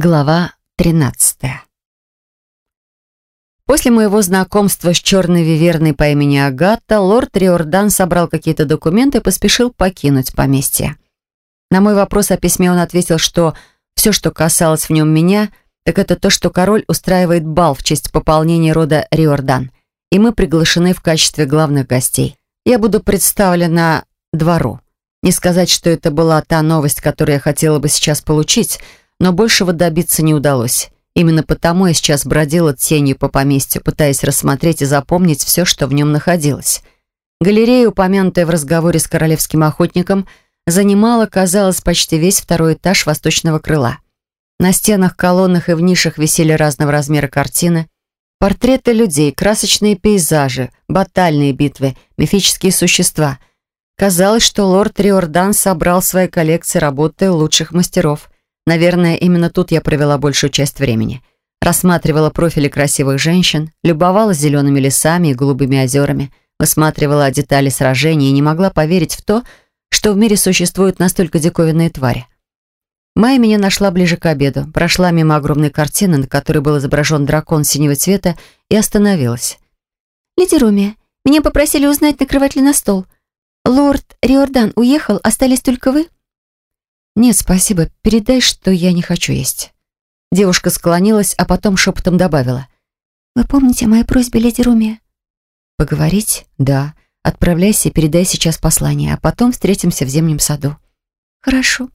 Глава 13 После моего знакомства с черной виверной по имени Агата, лорд Риордан собрал какие-то документы и поспешил покинуть поместье. На мой вопрос о письме он ответил, что все, что касалось в нем меня, так это то, что король устраивает бал в честь пополнения рода Риордан, и мы приглашены в качестве главных гостей. Я буду представлена двору. Не сказать, что это была та новость, которую я хотела бы сейчас получить – но большего добиться не удалось. Именно потому я сейчас бродила тенью по поместью, пытаясь рассмотреть и запомнить все, что в нем находилось. Галерея, упомянутая в разговоре с королевским охотником, занимала, казалось, почти весь второй этаж восточного крыла. На стенах, колоннах и в нишах висели разного размера картины, портреты людей, красочные пейзажи, батальные битвы, мифические существа. Казалось, что лорд Риордан собрал в своей коллекции работы лучших мастеров – Наверное, именно тут я провела большую часть времени. Рассматривала профили красивых женщин, любовалась зелеными лесами и голубыми озерами, высматривала детали сражений и не могла поверить в то, что в мире существуют настолько диковинные твари. Майя меня нашла ближе к обеду, прошла мимо огромной картины, на которой был изображен дракон синего цвета, и остановилась. «Леди Румия, меня попросили узнать, накрывать ли на стол. Лорд Риордан уехал, остались только вы?» «Нет, спасибо. Передай, что я не хочу есть». Девушка склонилась, а потом шепотом добавила. «Вы помните о моей просьбе, леди Румия?» «Поговорить? Да. Отправляйся и передай сейчас послание, а потом встретимся в зимнем саду». «Хорошо».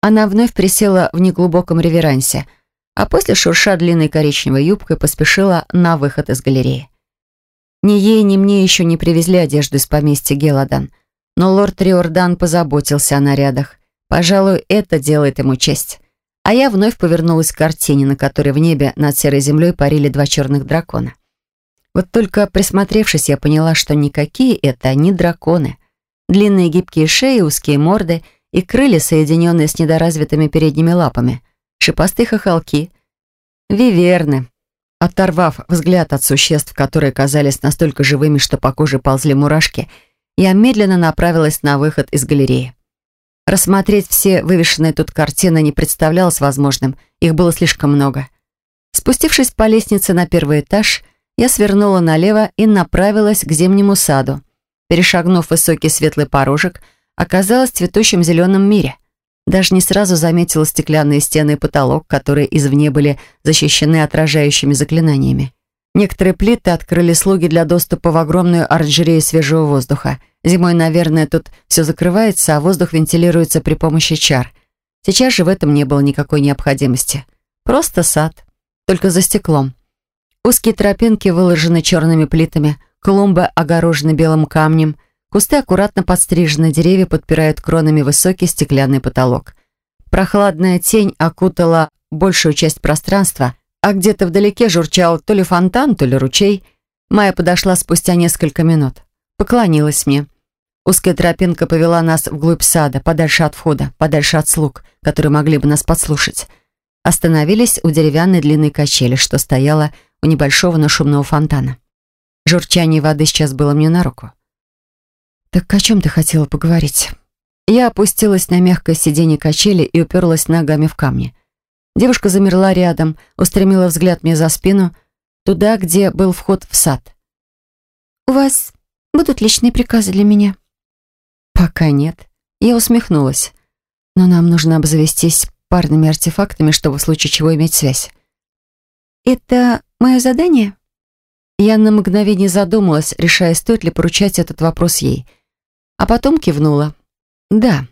Она вновь присела в неглубоком реверансе, а после, шурша длинной коричневой юбкой, поспешила на выход из галереи. Ни ей, ни мне еще не привезли одежду из поместья Геладан, но лорд Риордан позаботился о нарядах, Пожалуй, это делает ему честь. А я вновь повернулась к картине, на которой в небе над серой землей парили два черных дракона. Вот только присмотревшись, я поняла, что никакие это не драконы. Длинные гибкие шеи, узкие морды и крылья, соединенные с недоразвитыми передними лапами. Шипастые хохолки. Виверны. Оторвав взгляд от существ, которые казались настолько живыми, что по коже ползли мурашки, я медленно направилась на выход из галереи. Рассмотреть все вывешенные тут картины не представлялось возможным, их было слишком много. Спустившись по лестнице на первый этаж, я свернула налево и направилась к зимнему саду. Перешагнув высокий светлый порожек, оказалась в цветущем зеленом мире. Даже не сразу заметила стеклянные стены и потолок, которые извне были защищены отражающими заклинаниями. Некоторые плиты открыли слуги для доступа в огромную оранжерею свежего воздуха. Зимой, наверное, тут все закрывается, а воздух вентилируется при помощи чар. Сейчас же в этом не было никакой необходимости. Просто сад, только за стеклом. Узкие тропинки выложены черными плитами, клумбы огорожены белым камнем, кусты аккуратно подстрижены, деревья подпирают кронами высокий стеклянный потолок. Прохладная тень окутала большую часть пространства – а где-то вдалеке журчал то ли фонтан, то ли ручей. Майя подошла спустя несколько минут. Поклонилась мне. Узкая тропинка повела нас вглубь сада, подальше от входа, подальше от слуг, которые могли бы нас подслушать. Остановились у деревянной длинной качели, что стояла у небольшого, но шумного фонтана. Журчание воды сейчас было мне на руку. «Так о чем ты хотела поговорить?» Я опустилась на мягкое сиденье качели и уперлась ногами в камни. Девушка замерла рядом, устремила взгляд мне за спину, туда, где был вход в сад. «У вас будут личные приказы для меня?» «Пока нет». Я усмехнулась. «Но нам нужно обзавестись парными артефактами, чтобы в случае чего иметь связь». «Это мое задание?» Я на мгновение задумалась, решая, стоит ли поручать этот вопрос ей. А потом кивнула. «Да,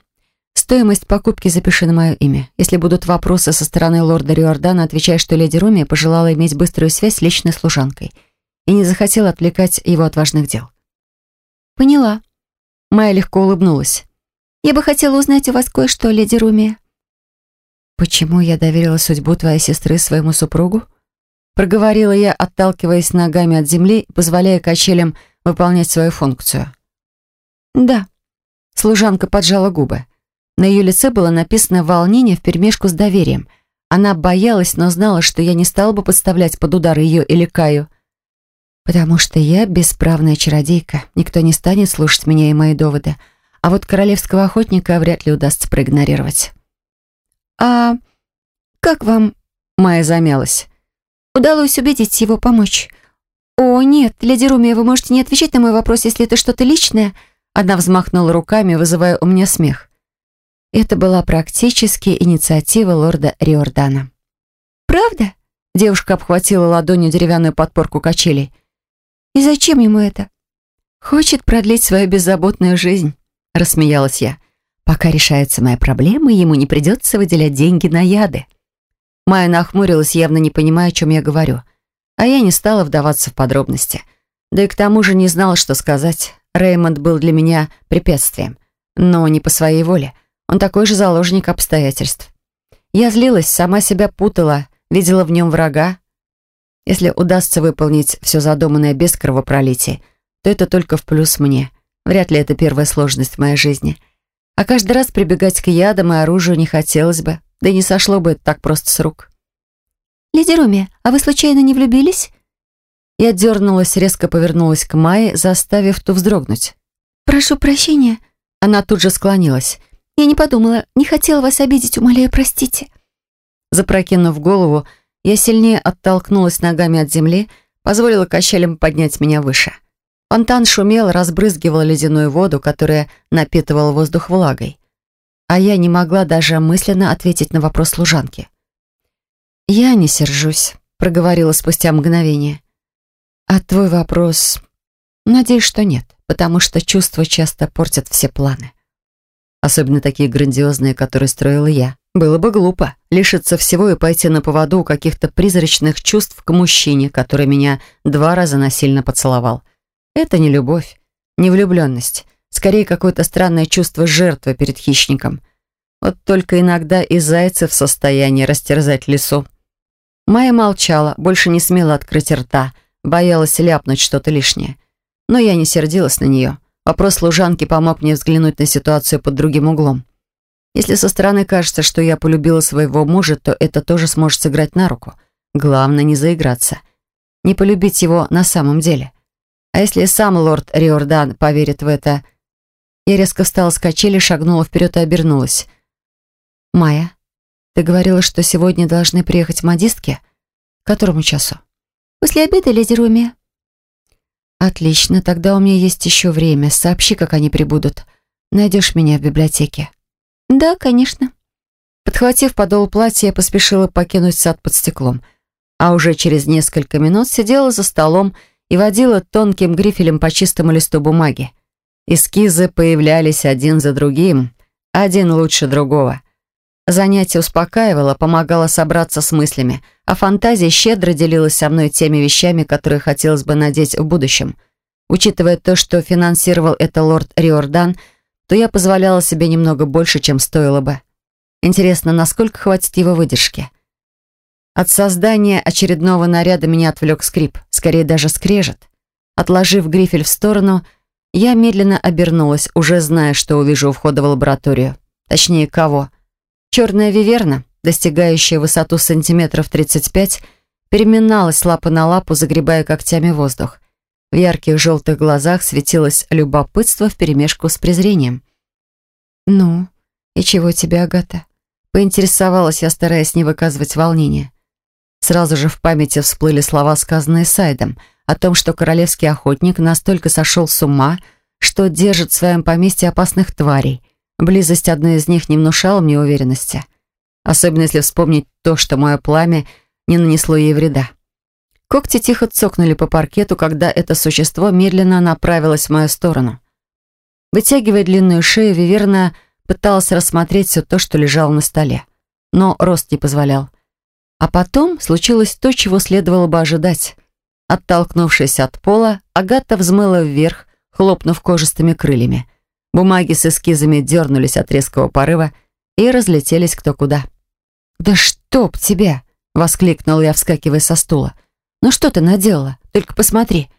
Стоимость покупки запиши на мое имя. Если будут вопросы со стороны лорда Риордана, отвечай, что леди Руми пожелала иметь быструю связь с личной служанкой и не захотела отвлекать его от важных дел. Поняла. Майя легко улыбнулась. Я бы хотела узнать у вас кое-что, леди Руми. Почему я доверила судьбу твоей сестры своему супругу? Проговорила я, отталкиваясь ногами от земли, позволяя качелям выполнять свою функцию. Да. Служанка поджала губы. На ее лице было написано волнение вперемешку с доверием. Она боялась, но знала, что я не стала бы подставлять под удар ее или Каю. Потому что я бесправная чародейка. Никто не станет слушать меня и мои доводы. А вот королевского охотника вряд ли удастся проигнорировать. «А как вам...» Майя замялась. «Удалось убедить его помочь?» «О, нет, леди Руми, вы можете не отвечать на мой вопрос, если это что-то личное». Она взмахнула руками, вызывая у меня смех. Это была практически инициатива лорда Риордана. «Правда?» Девушка обхватила ладонью деревянную подпорку качелей. «И зачем ему это?» «Хочет продлить свою беззаботную жизнь», — рассмеялась я. «Пока решаются мои проблемы, ему не придется выделять деньги на яды». Майя нахмурилась, явно не понимая, о чем я говорю. А я не стала вдаваться в подробности. Да и к тому же не знала, что сказать. Реймонд был для меня препятствием. Но не по своей воле. Он такой же заложник обстоятельств. Я злилась, сама себя путала, видела в нем врага. Если удастся выполнить все задуманное без кровопролития, то это только в плюс мне. Вряд ли это первая сложность в моей жизни. А каждый раз прибегать к ядам и оружию не хотелось бы, да и не сошло бы это так просто с рук. «Леди Руми, а вы случайно не влюбились?» Я дернулась, резко повернулась к Майе, заставив ту вздрогнуть. «Прошу прощения». Она тут же склонилась. «Я не подумала, не хотела вас обидеть, умоляю, простите». Запрокинув голову, я сильнее оттолкнулась ногами от земли, позволила качелям поднять меня выше. Фонтан шумел, разбрызгивал ледяную воду, которая напитывала воздух влагой. А я не могла даже мысленно ответить на вопрос служанки. «Я не сержусь», — проговорила спустя мгновение. «А твой вопрос...» «Надеюсь, что нет, потому что чувства часто портят все планы. Особенно такие грандиозные, которые строила я. Было бы глупо лишиться всего и пойти на поводу у каких-то призрачных чувств к мужчине, который меня два раза насильно поцеловал. Это не любовь, не влюбленность, скорее какое-то странное чувство жертвы перед хищником. Вот только иногда и зайцы в состоянии растерзать лесу. Майя молчала, больше не смела открыть рта, боялась ляпнуть что-то лишнее. Но я не сердилась на нее. Вопрос служанки помог мне взглянуть на ситуацию под другим углом. Если со стороны кажется, что я полюбила своего мужа, то это тоже сможет сыграть на руку. Главное не заиграться. Не полюбить его на самом деле. А если сам лорд Риордан поверит в это... Я резко встала с качели, шагнула вперед и обернулась. «Майя, ты говорила, что сегодня должны приехать модистки? К которому часу?» «После обеда, леди Руми». «Отлично, тогда у меня есть еще время. Сообщи, как они прибудут. Найдешь меня в библиотеке». «Да, конечно». Подхватив подол платья, я поспешила покинуть сад под стеклом, а уже через несколько минут сидела за столом и водила тонким грифелем по чистому листу бумаги. Эскизы появлялись один за другим, один лучше другого. Занятие успокаивало, помогало собраться с мыслями, а фантазия щедро делилась со мной теми вещами, которые хотелось бы надеть в будущем. Учитывая то, что финансировал это лорд Риордан – то я позволяла себе немного больше, чем стоило бы. Интересно, насколько хватит его выдержки? От создания очередного наряда меня отвлек скрип, скорее даже скрежет. Отложив грифель в сторону, я медленно обернулась, уже зная, что увижу у входа в лабораторию. Точнее, кого? Черная виверна, достигающая высоту сантиметров 35, переминалась лапа на лапу, загребая когтями воздух. В ярких желтых глазах светилось любопытство вперемешку с презрением. «Ну, и чего тебе, Агата?» Поинтересовалась я, стараясь не выказывать волнения. Сразу же в памяти всплыли слова, сказанные Сайдом, о том, что королевский охотник настолько сошел с ума, что держит в своем поместье опасных тварей. Близость одной из них не внушала мне уверенности. Особенно если вспомнить то, что мое пламя не нанесло ей вреда. Когти тихо цокнули по паркету, когда это существо медленно направилось в мою сторону. Вытягивая длинную шею, Виверна пыталась рассмотреть все то, что лежало на столе. Но рост не позволял. А потом случилось то, чего следовало бы ожидать. Оттолкнувшись от пола, Агата взмыла вверх, хлопнув кожистыми крыльями. Бумаги с эскизами дернулись от резкого порыва и разлетелись кто куда. «Да чтоб тебя!» — воскликнул я, вскакивая со стула. «Ну что ты наделала? Только посмотри.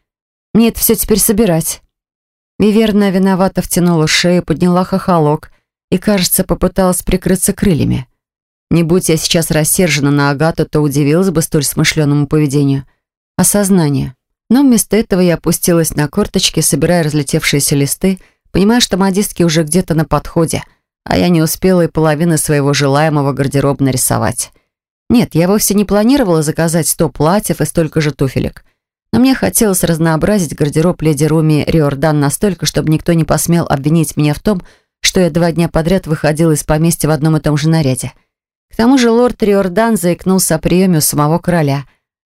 Мне это все теперь собирать». Виверна виновато втянула шею, подняла хохолок и, кажется, попыталась прикрыться крыльями. Не будь я сейчас рассержена на Агату, то удивилась бы столь смышленному поведению. Осознание. Но вместо этого я опустилась на корточки, собирая разлетевшиеся листы, понимая, что модистки уже где-то на подходе, а я не успела и половины своего желаемого гардероба нарисовать. Нет, я вовсе не планировала заказать сто платьев и столько же туфелек. Но мне хотелось разнообразить гардероб леди Руми Риордан настолько, чтобы никто не посмел обвинить меня в том, что я два дня подряд выходила из поместья в одном и том же наряде. К тому же лорд Риордан заикнулся о приеме у самого короля.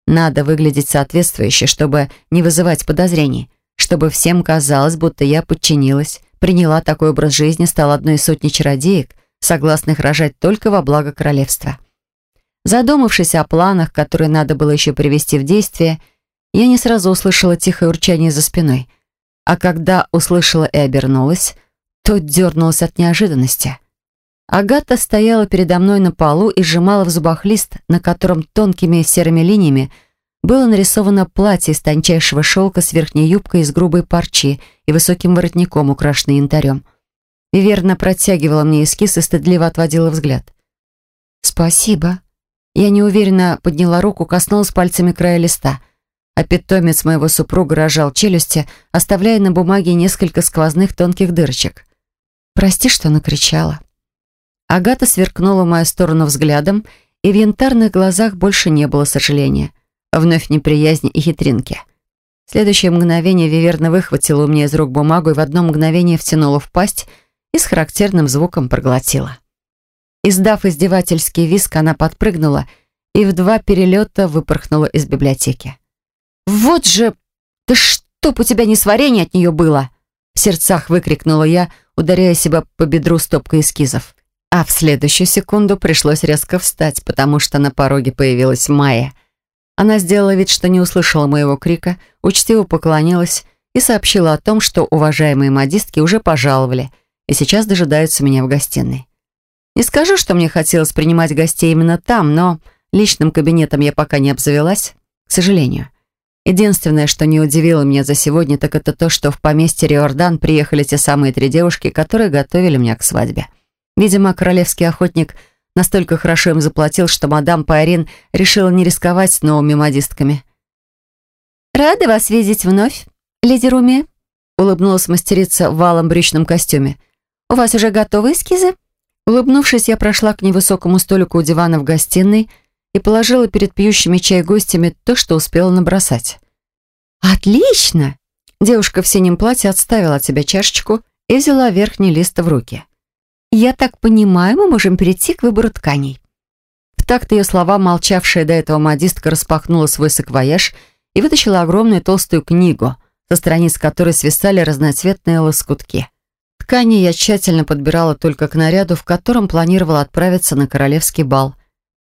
Надо выглядеть соответствующе, чтобы не вызывать подозрений, чтобы всем казалось, будто я подчинилась, приняла такой образ жизни, стала одной из сотни чародеек, согласных рожать только во благо королевства. Задумавшись о планах, которые надо было еще привести в действие, я не сразу услышала тихое урчание за спиной. А когда услышала и обернулась, то дернулась от неожиданности. Агата стояла передо мной на полу и сжимала в зубах лист, на котором тонкими серыми линиями было нарисовано платье из тончайшего шелка с верхней юбкой из грубой парчи и высоким воротником, украшенной янтарем. И верно протягивала мне эскиз и стыдливо отводила взгляд. «Спасибо». Я неуверенно подняла руку, коснулась пальцами края листа, а питомец моего супруга рожал челюсти, оставляя на бумаге несколько сквозных тонких дырочек. «Прости, что накричала». Агата сверкнула в мою сторону взглядом, и в янтарных глазах больше не было сожаления. Вновь неприязни и хитринки. Следующее мгновение Виверна выхватила у меня из рук бумагу и в одно мгновение втянула в пасть и с характерным звуком проглотила. Издав издевательский виск, она подпрыгнула и в два перелета выпорхнула из библиотеки. «Вот же! Да чтоб у тебя несварение от нее было!» В сердцах выкрикнула я, ударяя себя по бедру стопкой эскизов. А в следующую секунду пришлось резко встать, потому что на пороге появилась Майя. Она сделала вид, что не услышала моего крика, учтиво поклонилась и сообщила о том, что уважаемые модистки уже пожаловали и сейчас дожидаются меня в гостиной. Не скажу, что мне хотелось принимать гостей именно там, но личным кабинетом я пока не обзавелась, к сожалению. Единственное, что не удивило меня за сегодня, так это то, что в поместье Риордан приехали те самые три девушки, которые готовили меня к свадьбе. Видимо, королевский охотник настолько хорошо им заплатил, что мадам Пайрин решила не рисковать с новыми модистками. «Рада вас видеть вновь, леди Руми», улыбнулась мастерица в валом брючном костюме. «У вас уже готовы эскизы?» Улыбнувшись, я прошла к невысокому столику у дивана в гостиной и положила перед пьющими чай гостями то, что успела набросать. «Отлично!» Девушка в синем платье отставила от себя чашечку и взяла верхний лист в руки. «Я так понимаю, мы можем перейти к выбору тканей». В такт ее слова молчавшая до этого модистка распахнула свой саквояж и вытащила огромную толстую книгу, со страниц которой свисали разноцветные лоскутки. Ткани я тщательно подбирала только к наряду, в котором планировала отправиться на королевский бал.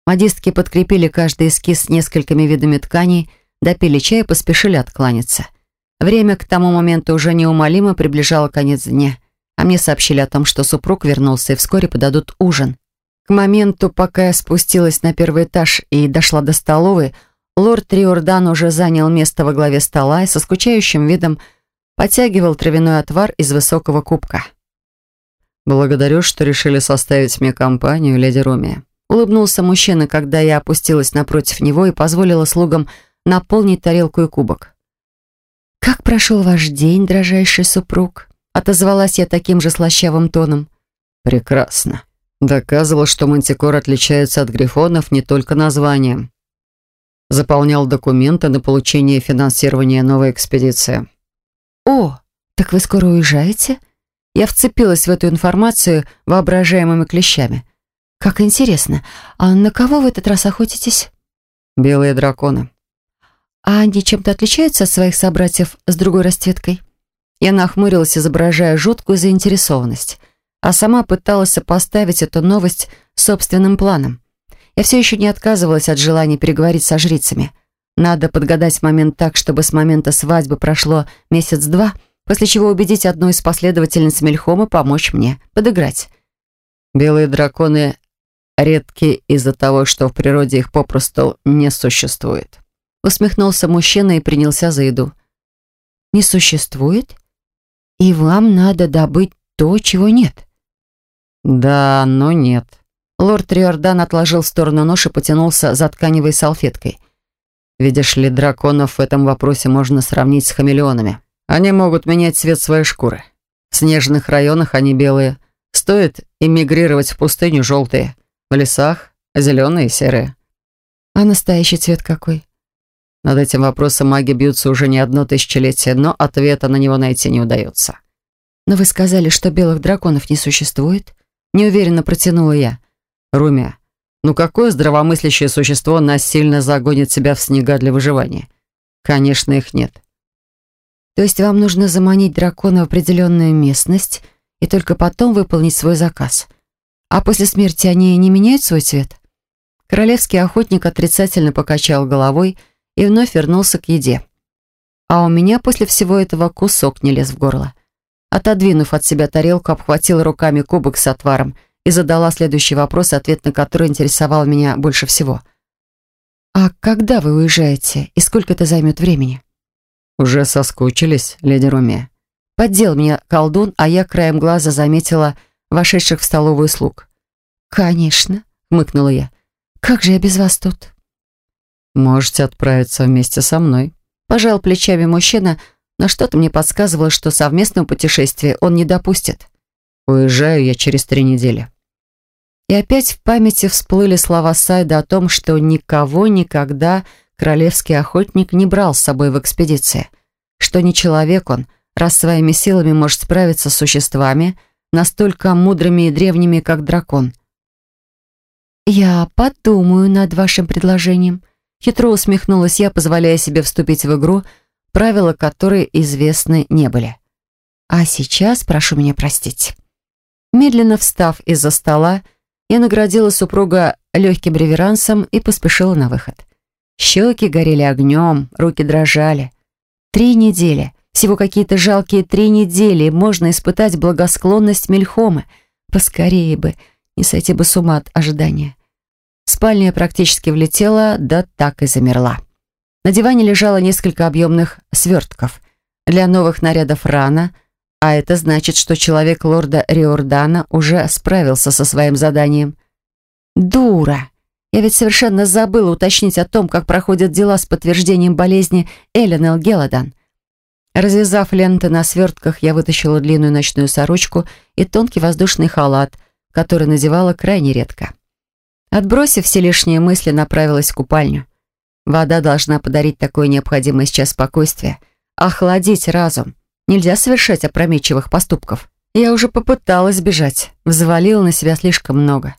Модистки подкрепили каждый эскиз несколькими видами тканей, допили чай и поспешили откланяться. Время к тому моменту уже неумолимо приближало конец дня, а мне сообщили о том, что супруг вернулся и вскоре подадут ужин. К моменту, пока я спустилась на первый этаж и дошла до столовой, лорд Триордан уже занял место во главе стола и со скучающим видом Подтягивал травяной отвар из высокого кубка. «Благодарю, что решили составить мне компанию, леди Руми». Улыбнулся мужчина, когда я опустилась напротив него и позволила слугам наполнить тарелку и кубок. «Как прошел ваш день, дрожайший супруг?» Отозвалась я таким же слащавым тоном. «Прекрасно. Доказывал, что мантикор отличается от грифонов не только названием. Заполнял документы на получение финансирования новой экспедиции. «О, так вы скоро уезжаете?» Я вцепилась в эту информацию воображаемыми клещами. «Как интересно. А на кого в этот раз охотитесь?» «Белые драконы». «А они чем-то отличаются от своих собратьев с другой расцветкой?» Я нахмурилась, изображая жуткую заинтересованность, а сама пыталась сопоставить эту новость с собственным планом. Я все еще не отказывалась от желания переговорить со жрицами – надо подгадать момент так, чтобы с момента свадьбы прошло месяц-два, после чего убедить одну из последовательниц Мельхома помочь мне, подыграть. Белые драконы редки из-за того, что в природе их попросту не существует. Усмехнулся мужчина и принялся за еду. «Не существует? И вам надо добыть то, чего нет?» «Да, но нет». Лорд Риордан отложил в сторону нож и потянулся за тканевой салфеткой – Видишь ли, драконов в этом вопросе можно сравнить с хамелеонами. Они могут менять цвет своей шкуры. В снежных районах они белые. Стоит эмигрировать в пустыню желтые. В лесах зеленые и серые. А настоящий цвет какой? Над этим вопросом маги бьются уже не одно тысячелетие, но ответа на него найти не удается. Но вы сказали, что белых драконов не существует? Неуверенно протянула я. Румя, ну какое здравомыслящее существо насильно загонит себя в снега для выживания? Конечно, их нет. То есть вам нужно заманить дракона в определенную местность и только потом выполнить свой заказ. А после смерти они не меняют свой цвет? Королевский охотник отрицательно покачал головой и вновь вернулся к еде. А у меня после всего этого кусок не лез в горло. Отодвинув от себя тарелку, обхватила руками кубок с отваром и задала следующий вопрос, ответ на который интересовал меня больше всего. «А когда вы уезжаете и сколько это займет времени?» «Уже соскучились, леди Руми?» Поддел меня колдун, а я краем глаза заметила вошедших в столовую слуг. «Конечно», — мыкнула я. «Как же я без вас тут?» «Можете отправиться вместе со мной», — пожал плечами мужчина, но что-то мне подсказывало, что совместного путешествия он не допустит. «Уезжаю я через три недели». И опять в памяти всплыли слова Сайда о том, что никого никогда королевский охотник не брал с собой в экспедиции, что не человек он, раз своими силами может справиться с существами, настолько мудрыми и древними, как дракон. «Я подумаю над вашим предложением», Хитро усмехнулась я, позволяя себе вступить в игру, правила которой известны не были. А сейчас прошу меня простить. Медленно встав из-за стола, я наградила супруга легким реверансом и поспешила на выход. Щеки горели огнем, руки дрожали. Три недели, всего какие-то жалкие три недели, можно испытать благосклонность Мельхомы. Поскорее бы, не сойти бы с ума от ожидания. В спальню я практически влетела, да так и замерла. На диване лежало несколько объемных свертков. Для новых нарядов рано, а это значит, что человек лорда Риордана уже справился со своим заданием. Дура! Я ведь совершенно забыла уточнить о том, как проходят дела с подтверждением болезни Эленел Гелладан. Развязав ленты на свертках, я вытащила длинную ночную сорочку и тонкий воздушный халат, который надевала крайне редко. Отбросив все лишние мысли, направилась в купальню. Вода должна подарить такое необходимое сейчас спокойствие, охладить разум. Нельзя совершать опрометчивых поступков. Я уже попыталась бежать, взвалила на себя слишком много.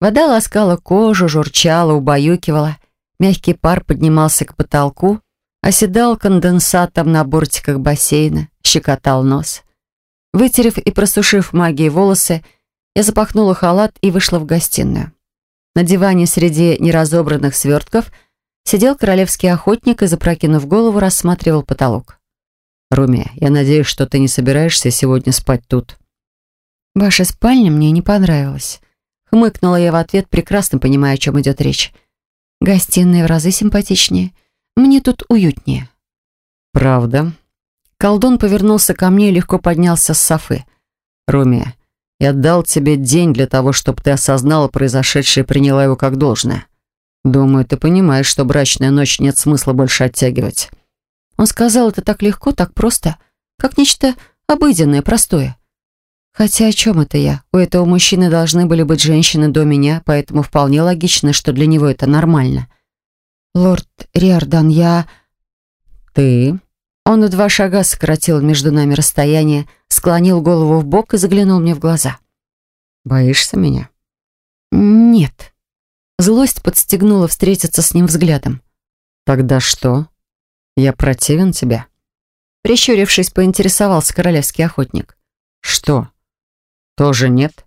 Вода ласкала кожу, журчала, убаюкивала. Мягкий пар поднимался к потолку, оседал конденсатом на бортиках бассейна, щекотал нос. Вытерев и просушив магией волосы, я запахнула халат и вышла в гостиную. На диване среди неразобранных свертков сидел королевский охотник и, запрокинув голову, рассматривал потолок. «Руми, я надеюсь, что ты не собираешься сегодня спать тут». «Ваша спальня мне не понравилась», — хмыкнула я в ответ, прекрасно понимая, о чем идет речь. «Гостиная в разы симпатичнее. Мне тут уютнее». «Правда?» Колдун повернулся ко мне и легко поднялся с софы. «Руми, я дал тебе день для того, чтобы ты осознала произошедшее и приняла его как должное. Думаю, ты понимаешь, что брачная ночь нет смысла больше оттягивать». Он сказал это так легко, так просто, как нечто обыденное, простое. Хотя о чем это я? У этого мужчины должны были быть женщины до меня, поэтому вполне логично, что для него это нормально. «Лорд Риордан, я...» «Ты?» Он на два шага сократил между нами расстояние, склонил голову в бок и заглянул мне в глаза. «Боишься меня?» «Нет». Злость подстегнула встретиться с ним взглядом. «Тогда что? Я противен тебе?» Прищурившись, поинтересовался королевский охотник. «Что? Тоже нет?»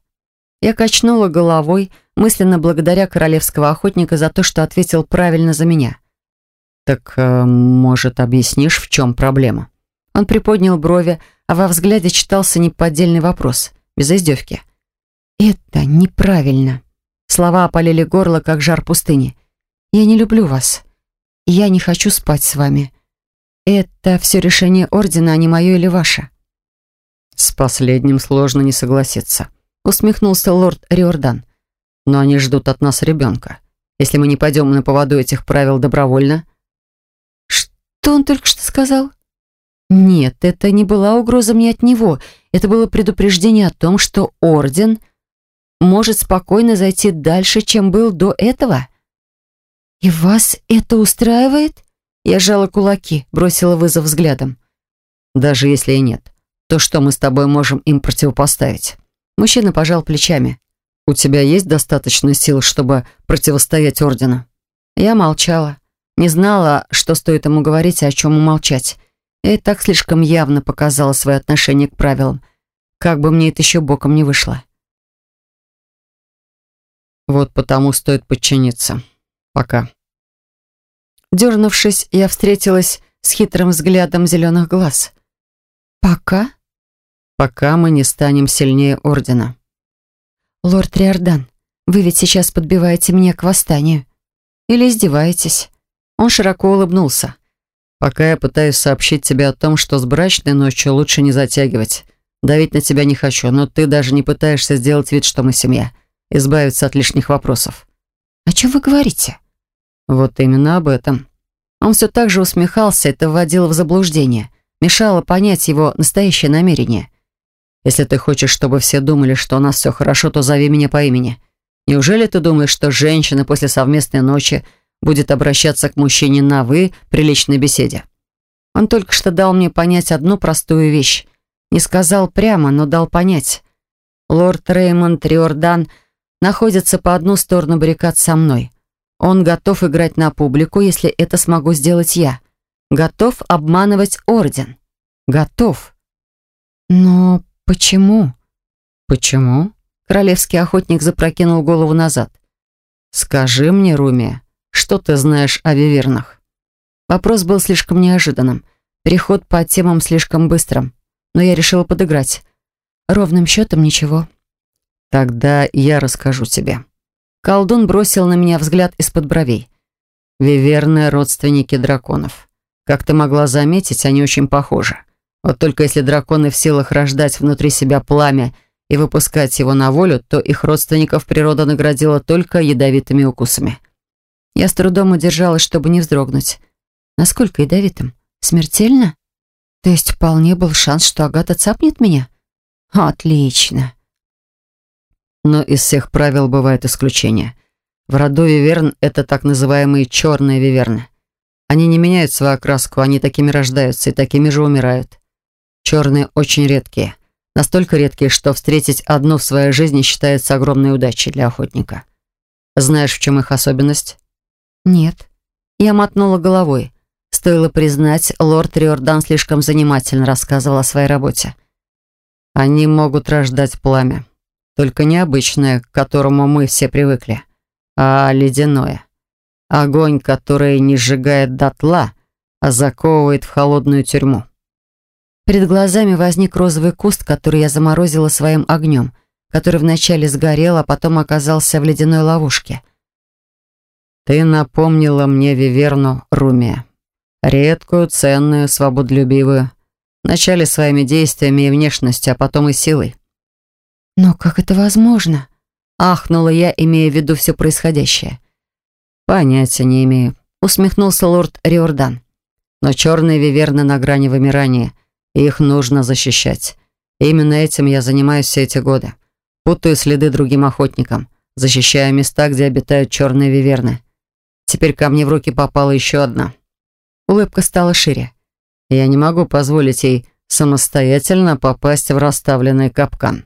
Я качнула головой, мысленно благодаря королевского охотника за то, что ответил правильно за меня. «Так, э, может, объяснишь, в чем проблема?» Он приподнял брови, а во взгляде читался неподдельный вопрос, без издевки. «Это неправильно». Слова опалили горло, как жар пустыни. «Я не люблю вас. Я не хочу спать с вами. Это все решение Ордена, а не мое или ваше». «С последним сложно не согласиться», — усмехнулся лорд Риордан. «Но они ждут от нас ребенка. Если мы не пойдем на поводу этих правил добровольно...» «Что он только что сказал?» Нет, это не была угроза мне от него. Это было предупреждение о том, что Орден может спокойно зайти дальше, чем был до этого. «И вас это устраивает?» Я сжала кулаки, бросила вызов взглядом. «Даже если и нет, то что мы с тобой можем им противопоставить?» Мужчина пожал плечами. «У тебя есть достаточно сил, чтобы противостоять Ордену?» Я молчала. Не знала, что стоит ему говорить, а о чем умолчать. Я и так слишком явно показала свое отношение к правилам. Как бы мне это еще боком не вышло. Вот потому стоит подчиниться. Пока. Дернувшись, я встретилась с хитрым взглядом зеленых глаз. «Пока?» «Пока мы не станем сильнее Ордена». «Лорд Риордан, вы ведь сейчас подбиваете меня к восстанию. Или издеваетесь?» Он широко улыбнулся. «Пока я пытаюсь сообщить тебе о том, что с брачной ночью лучше не затягивать. Давить на тебя не хочу, но ты даже не пытаешься сделать вид, что мы семья. Избавиться от лишних вопросов». «О чем вы говорите?» «Вот именно об этом». Он все так же усмехался, это вводило в заблуждение, мешало понять его настоящее намерение. «Если ты хочешь, чтобы все думали, что у нас все хорошо, то зови меня по имени. Неужели ты думаешь, что женщина после совместной ночи будет обращаться к мужчине на «вы» при личной беседе?» Он только что дал мне понять одну простую вещь. Не сказал прямо, но дал понять. Лорд Реймонд Риордан находится по одну сторону баррикад со мной. Он готов играть на публику, если это смогу сделать я. Готов обманывать Орден. Готов. Но почему? Почему? Королевский охотник запрокинул голову назад. «Скажи мне, Руми, что ты знаешь о вивернах?» Вопрос был слишком неожиданным. Переход по темам слишком быстрым. Но я решила подыграть. Ровным счетом ничего. «Тогда я расскажу тебе». Колдун бросил на меня взгляд из-под бровей. «Виверны — родственники драконов. Как ты могла заметить, они очень похожи. Вот только если драконы в силах рождать внутри себя пламя и выпускать его на волю, то их родственников природа наградила только ядовитыми укусами. Я с трудом удержалась, чтобы не вздрогнуть. Насколько ядовитым? Смертельно? То есть вполне был шанс, что Агата цапнет меня? Отлично. Но из всех правил бывают исключения. В роду виверн это так называемые черные виверны. Они не меняют свою окраску, они такими рождаются и такими же умирают. Черные очень редкие. Настолько редкие, что встретить одну в своей жизни считается огромной удачей для охотника. Знаешь, в чем их особенность? Нет. Я мотнула головой. Стоило признать, лорд Риордан слишком занимательно рассказывал о своей работе. Они могут рождать пламя. Только не обычное, к которому мы все привыкли, а ледяное. Огонь, который не сжигает дотла, а заковывает в холодную тюрьму. Перед глазами возник розовый куст, который я заморозила своим огнем, который вначале сгорел, а потом оказался в ледяной ловушке. «Ты напомнила мне Виверну Румия. Редкую, ценную, свободолюбивую. Вначале своими действиями и внешностью, а потом и силой». «Но как это возможно?» — ахнула я, имея в виду все происходящее. «Понятия не имею», — усмехнулся лорд Риордан. «Но черные виверны на грани вымирания — их нужно защищать. именно этим я занимаюсь все эти годы. Путаю следы другим охотникам, защищая места, где обитают черные виверны. Теперь ко мне в руки попала еще одна. Улыбка стала шире. Я не могу позволить ей самостоятельно попасть в расставленный капкан.